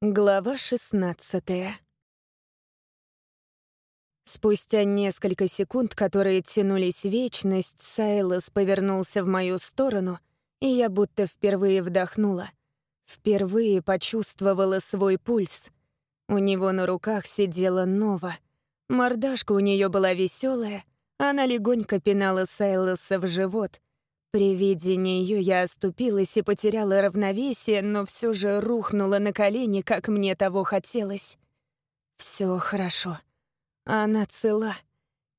Глава 16 Спустя несколько секунд, которые тянулись вечность, Сайлос повернулся в мою сторону, и я будто впервые вдохнула. Впервые почувствовала свой пульс. У него на руках сидела Нова. Мордашка у нее была веселая, она легонько пинала Сайлоса в живот — при виде нее я оступилась и потеряла равновесие, но все же рухнула на колени, как мне того хотелось. Все хорошо. Она цела.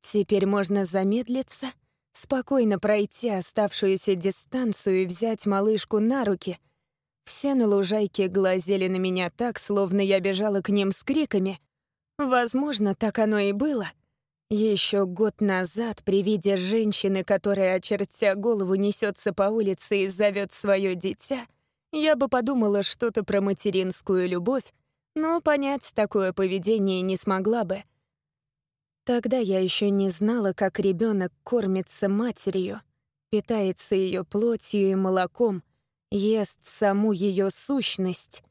Теперь можно замедлиться, спокойно пройти оставшуюся дистанцию и взять малышку на руки. Все на лужайке глазели на меня так, словно я бежала к ним с криками. Возможно, так оно и было — еще год назад при виде женщины, которая, очертя голову, несется по улице и зовет свое дитя, я бы подумала что-то про материнскую любовь, но понять такое поведение не смогла бы. Тогда я еще не знала, как ребенок кормится матерью, питается ее плотью и молоком, ест саму ее сущность,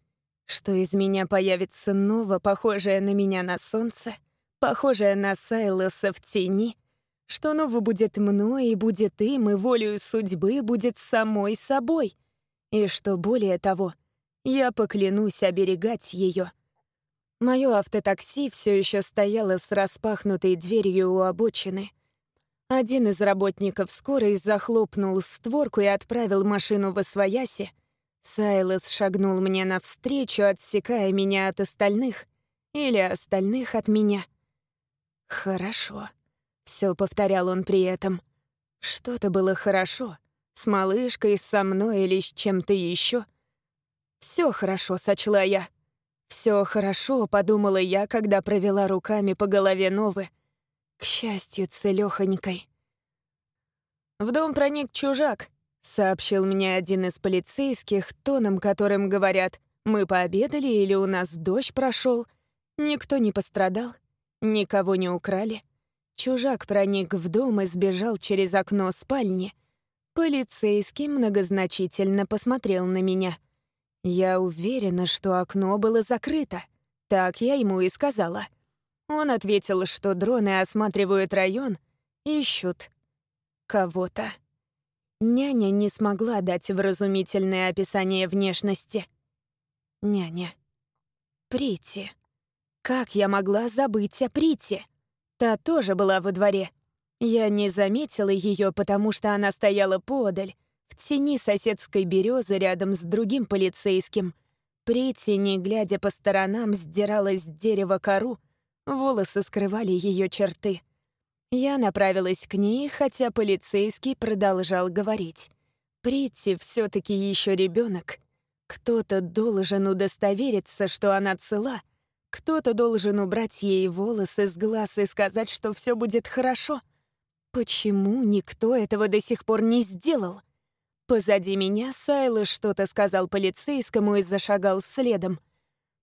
что из меня появится ново похожее на меня на солнце — похожая на Сайлоса в тени, что ново будет мной и будет им, и волею судьбы будет самой собой. И что более того, я поклянусь оберегать ее. Мое автотакси все еще стояло с распахнутой дверью у обочины. Один из работников скорой захлопнул створку и отправил машину в освояси. Сайлос шагнул мне навстречу, отсекая меня от остальных, или остальных от меня — «Хорошо», — все повторял он при этом. «Что-то было хорошо. С малышкой, со мной или с чем-то еще. Все хорошо», — сочла я. Все хорошо», — подумала я, когда провела руками по голове Новы. К счастью, целёхонькой. «В дом проник чужак», — сообщил мне один из полицейских, тоном которым говорят «Мы пообедали или у нас дождь прошел. Никто не пострадал, Никого не украли. Чужак проник в дом и сбежал через окно спальни. Полицейский многозначительно посмотрел на меня. Я уверена, что окно было закрыто. Так я ему и сказала. Он ответил, что дроны осматривают район, ищут кого-то. Няня не смогла дать вразумительное описание внешности. Няня. Прити. Как я могла забыть о Прите? Та тоже была во дворе. Я не заметила ее, потому что она стояла подаль, в тени соседской березы рядом с другим полицейским. Прити, не глядя по сторонам, сдирала с дерева кору, волосы скрывали ее черты. Я направилась к ней, хотя полицейский продолжал говорить. Прити все-таки еще ребенок. Кто-то должен удостовериться, что она цела, кто-то должен убрать ей волосы с глаз и сказать, что все будет хорошо. Почему никто этого до сих пор не сделал? Позади меня Сайло что-то сказал полицейскому и зашагал следом.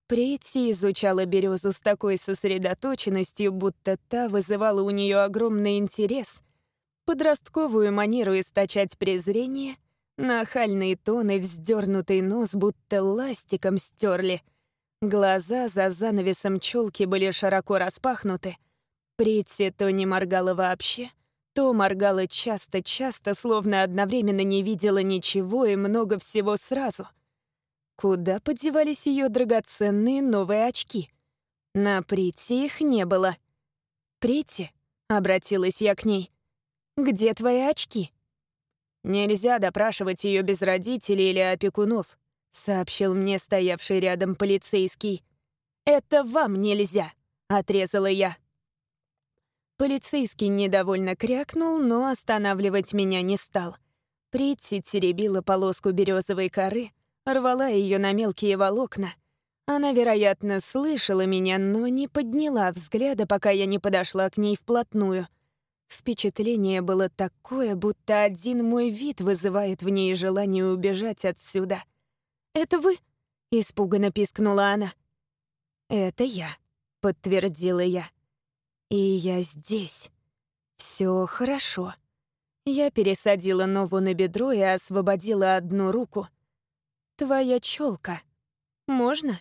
Прити изучала березу с такой сосредоточенностью, будто та вызывала у нее огромный интерес. Подростковую манеру источать презрение, нахальные тоны, вздернутый нос, будто ластиком стерли — Глаза за занавесом челки были широко распахнуты. Притти то не моргала вообще, то моргала часто-часто, словно одновременно не видела ничего и много всего сразу. Куда подевались ее драгоценные новые очки? На Притти их не было. «Притти», — обратилась я к ней, — «где твои очки?» Нельзя допрашивать ее без родителей или опекунов сообщил мне стоявший рядом полицейский. «Это вам нельзя!» — отрезала я. Полицейский недовольно крякнул, но останавливать меня не стал. Притти теребила полоску березовой коры, рвала ее на мелкие волокна. Она, вероятно, слышала меня, но не подняла взгляда, пока я не подошла к ней вплотную. Впечатление было такое, будто один мой вид вызывает в ней желание убежать отсюда — «Это вы?» — испуганно пискнула она. «Это я», — подтвердила я. «И я здесь. Все хорошо». Я пересадила Нову на бедро и освободила одну руку. «Твоя челка. Можно?»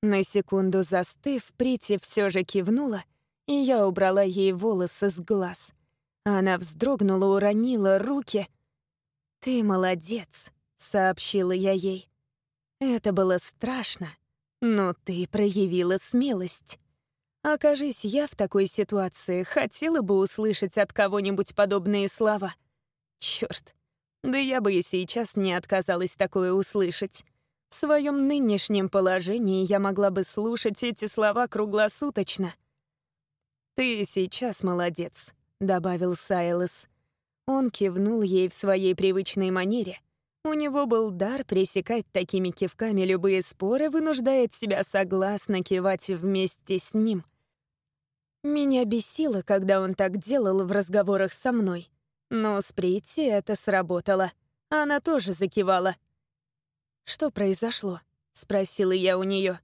На секунду застыв, Прити все же кивнула, и я убрала ей волосы с глаз. Она вздрогнула, уронила руки. «Ты молодец», — сообщила я ей. «Это было страшно, но ты проявила смелость. Окажись я в такой ситуации, хотела бы услышать от кого-нибудь подобные слова. Черт, да я бы и сейчас не отказалась такое услышать. В своем нынешнем положении я могла бы слушать эти слова круглосуточно. «Ты сейчас молодец», — добавил Сайлос. Он кивнул ей в своей привычной манере. У него был дар пресекать такими кивками любые споры, вынуждая себя согласно кивать вместе с ним — меня бесило, когда он так делал в разговорах со мной. Но с Притти это сработало. Она тоже закивала. «Что произошло?» — спросила я у нее.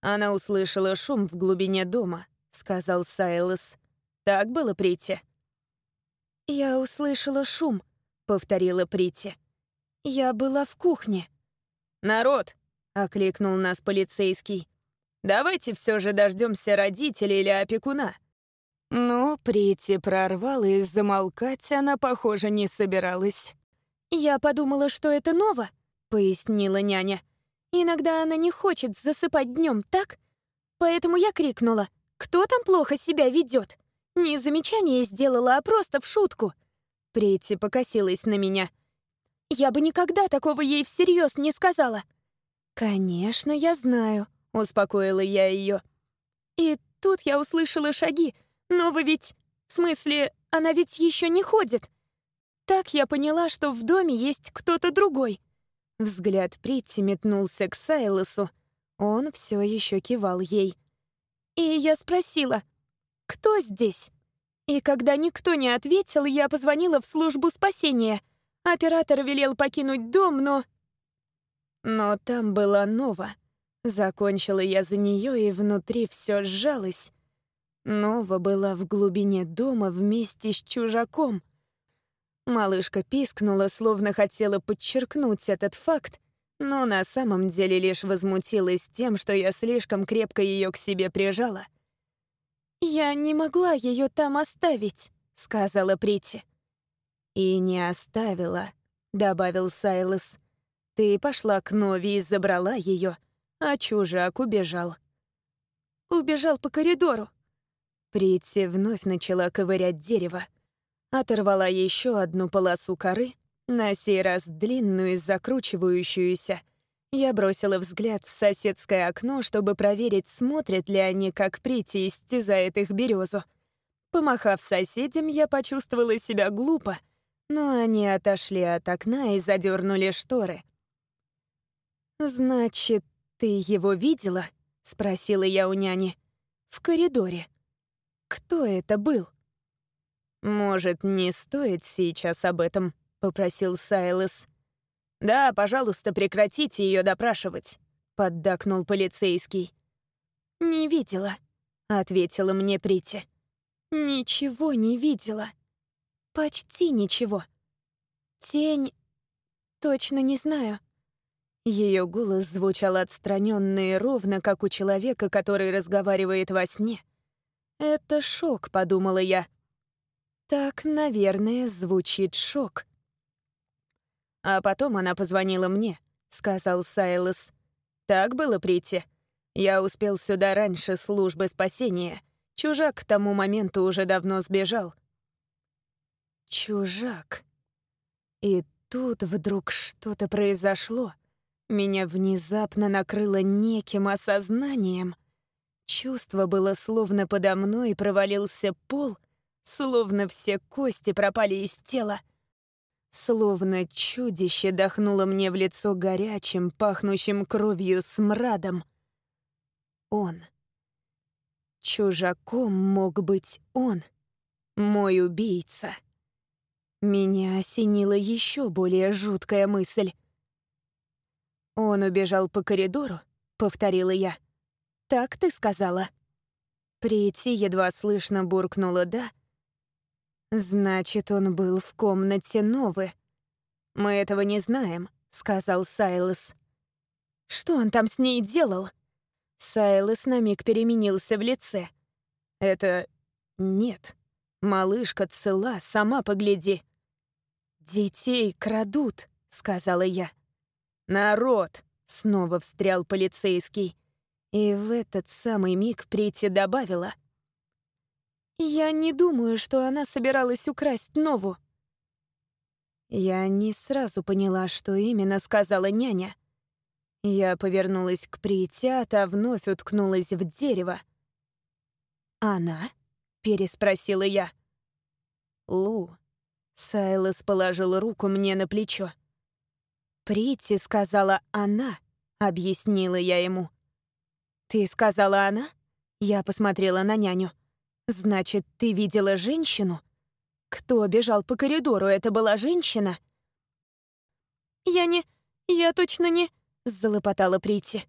Она услышала шум в глубине дома, — сказал Сайлос. «Так было, Притти?» «Я услышала шум», — повторила Притти. «Я была в кухне». «Народ!» — окликнул нас полицейский. Давайте все же дождемся родителей или опекуна». Но Прити прорвала и замолкать она, похоже, не собиралась. «Я подумала, что это Нова», — пояснила няня. «Иногда она не хочет засыпать днем, так? Поэтому я крикнула, кто там плохо себя ведет? Не замечание сделала, а просто в шутку». Прити покосилась на меня. «Я бы никогда такого ей всерьез не сказала». «Конечно, я знаю», — успокоила я ее. «И тут я услышала шаги, но вы ведь... В смысле, она ведь еще не ходит. Так я поняла, что в доме есть кто-то другой». Взгляд Притти метнулся к Сайлосу. Он все еще кивал ей. И я спросила, «Кто здесь?» И когда никто не ответил, я позвонила в службу спасения. Оператор велел покинуть дом, но... Но там была Нова. Закончила я за нее, и внутри все сжалось. Нова была в глубине дома вместе с чужаком. Малышка пискнула, словно хотела подчеркнуть этот факт, но на самом деле лишь возмутилась тем, что я слишком крепко ее к себе прижала. «Я не могла ее там оставить», — сказала Прити. «И не оставила», — добавил Сайлос. «Ты пошла к Нови и забрала ее а чужак убежал. Убежал по коридору. Притти вновь начала ковырять дерево. Оторвала еще одну полосу коры, на сей раз длинную и закручивающуюся. Я бросила взгляд в соседское окно, чтобы проверить, смотрят ли они, как Прити истязает их березу. Помахав соседям, я почувствовала себя глупо, но они отошли от окна и задернули шторы. «Значит, «Ты его видела?» — спросила я у няни. «В коридоре. Кто это был?» «Может, не стоит сейчас об этом?» — попросил Сайлос. «Да, пожалуйста, прекратите ее допрашивать», — поддакнул полицейский. «Не видела», — ответила мне Прити. «Ничего не видела. Почти ничего. Тень... Точно не знаю. Ее голос звучал отстраненно и ровно, как у человека, который разговаривает во сне. «Это шок», — подумала я. «Так, наверное, звучит шок». «А потом она позвонила мне», — сказал Сайлос. «Так было, Прити. Я успел сюда раньше службы спасения. Чужак к тому моменту уже давно сбежал». «Чужак». И тут вдруг что-то произошло. Меня внезапно накрыло неким осознанием. Чувство было словно подо мной провалился пол, словно все кости пропали из тела. Словно чудище дохнуло мне в лицо горячим, пахнущим кровью смрадом. Он. Чужаком мог быть он, мой убийца. Меня осенила еще более жуткая мысль. «Он убежал по коридору?» — повторила я. «Так ты сказала?» Прийти едва слышно буркнула «да». «Значит, он был в комнате Новы». «Мы этого не знаем», — сказал Сайлос. «Что он там с ней делал?» Сайлос на миг переменился в лице. «Это... нет. Малышка цела, сама погляди». «Детей крадут», — сказала я. «Народ!» — снова встрял полицейский. И в этот самый миг Прити добавила. «Я не думаю, что она собиралась украсть Нову». Я не сразу поняла, что именно сказала няня. Я повернулась к Прити, а вновь уткнулась в дерево. «Она?» — переспросила я. «Лу». Сайлос положил руку мне на плечо. «Прити сказала «она», — объяснила я ему. «Ты сказала «она»?» Я посмотрела на няню. «Значит, ты видела женщину?» «Кто бежал по коридору? Это была женщина?» «Я не... Я точно не...» — залопотала Прити.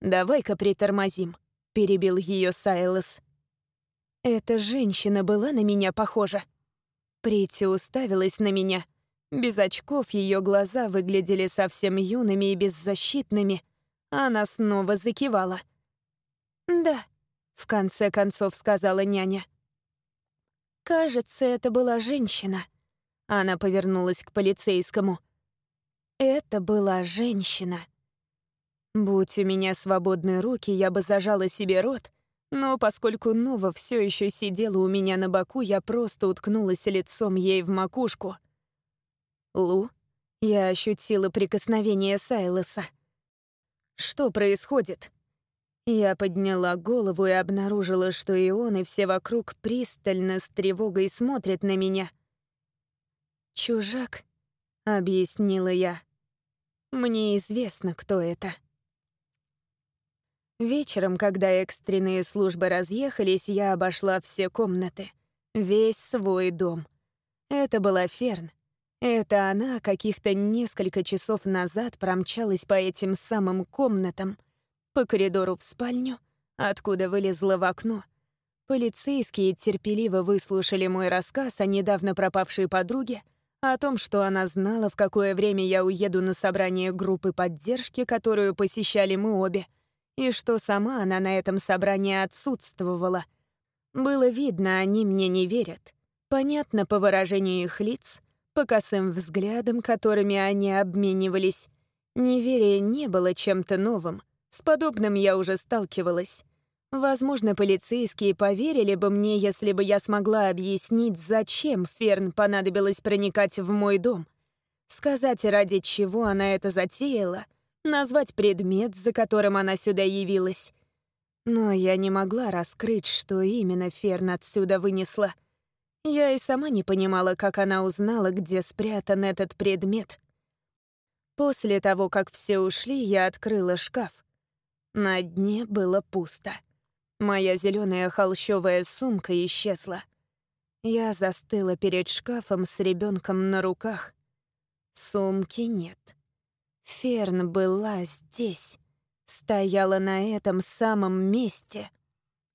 «Давай-ка притормозим», — перебил ее Сайлос. Эта женщина была на меня похожа. Прити уставилась на меня. Без очков ее глаза выглядели совсем юными и беззащитными. Она снова закивала. «Да», — в конце концов сказала няня. «Кажется, это была женщина». Она повернулась к полицейскому. «Это была женщина». Будь у меня свободные руки, я бы зажала себе рот, но поскольку Нова все еще сидела у меня на боку, я просто уткнулась лицом ей в макушку. «Лу?» Я ощутила прикосновение Сайлоса. «Что происходит?» Я подняла голову и обнаружила, что и он, и все вокруг пристально с тревогой смотрят на меня. «Чужак», — объяснила я. «Мне известно, кто это». Вечером, когда экстренные службы разъехались, я обошла все комнаты. Весь свой дом. Это была Ферн. Это она каких-то несколько часов назад промчалась по этим самым комнатам — по коридору в спальню, откуда вылезла в окно. Полицейские терпеливо выслушали мой рассказ о недавно пропавшей подруге, о том, что она знала, в какое время я уеду на собрание группы поддержки, которую посещали мы обе, и что сама она на этом собрании отсутствовала. Было видно, они мне не верят. Понятно по выражению их лиц, по косым взглядам, которыми они обменивались. Неверие не было чем-то новым — с подобным я уже сталкивалась. Возможно, полицейские поверили бы мне, если бы я смогла объяснить, зачем Ферн понадобилось проникать в мой дом. Сказать, ради чего она это затеяла, назвать предмет, за которым она сюда явилась. Но я не могла раскрыть, что именно Ферн отсюда вынесла. Я и сама не понимала, как она узнала, где спрятан этот предмет. После того, как все ушли, я открыла шкаф. На дне было пусто. Моя зеленая холщовая сумка исчезла. Я застыла перед шкафом с ребенком на руках. Сумки нет. Ферн была здесь. Стояла на этом самом месте.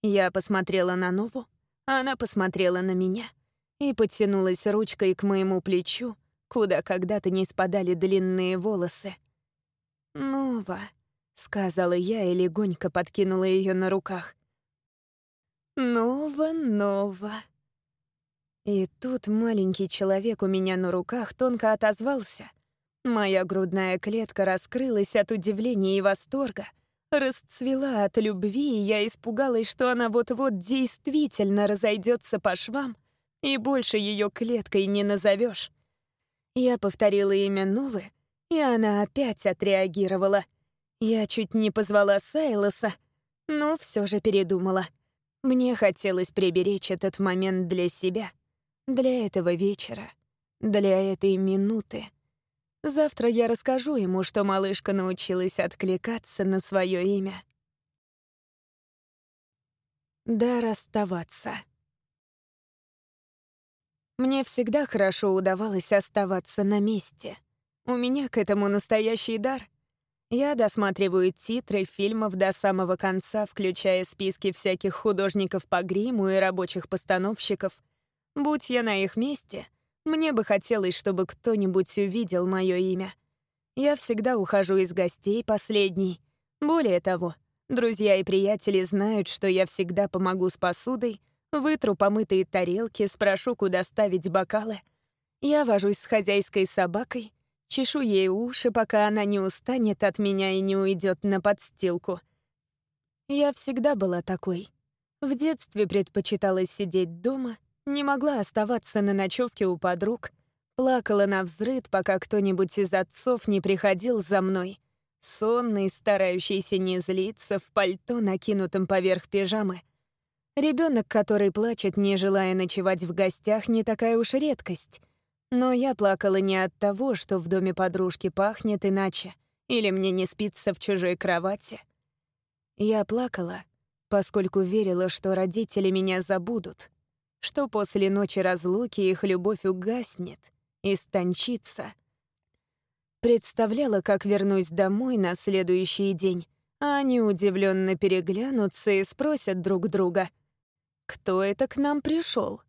Я посмотрела на Нову, она посмотрела на меня и потянулась ручкой к моему плечу, куда когда-то не спадали длинные волосы. «Нова», сказала я и легонько подкинула ее на руках. «Нова-нова». И тут маленький человек у меня на руках тонко отозвался. Моя грудная клетка раскрылась от удивления и восторга, расцвела от любви, и я испугалась, что она вот-вот действительно разойдется по швам, и больше ее клеткой не назовешь. Я повторила имя Новы, и она опять отреагировала — я чуть не позвала Сайлоса, но все же передумала. Мне хотелось приберечь этот момент для себя, для этого вечера, для этой минуты. Завтра я расскажу ему, что малышка научилась откликаться на свое имя. Да расставаться. Мне всегда хорошо удавалось оставаться на месте. У меня к этому настоящий дар — я досматриваю титры фильмов до самого конца, включая списки всяких художников по гриму и рабочих постановщиков. Будь я на их месте, мне бы хотелось, чтобы кто-нибудь увидел мое имя. Я всегда ухожу из гостей последний. Более того, Друзья и приятели знают, что я всегда помогу с посудой, вытру помытые тарелки, спрошу, куда ставить бокалы. Я вожусь с хозяйской собакой, чешу ей уши, пока она не устанет от меня и не уйдет на подстилку. Я всегда была такой. В детстве предпочитала сидеть дома, не могла оставаться на ночевке у подруг, плакала на взрыд, пока кто-нибудь из отцов не приходил за мной, сонный, старающийся не злиться, в пальто, накинутом поверх пижамы. Ребенок, который плачет, не желая ночевать в гостях, не такая уж редкость. Но я плакала не от того, что в доме подружки пахнет иначе, или мне не спится в чужой кровати. Я плакала, поскольку верила, что родители меня забудут, что после ночи разлуки их любовь угаснет, истончится. Представляла, как вернусь домой на следующий день, а они удивленно переглянутся и спросят друг друга, «Кто это к нам пришел?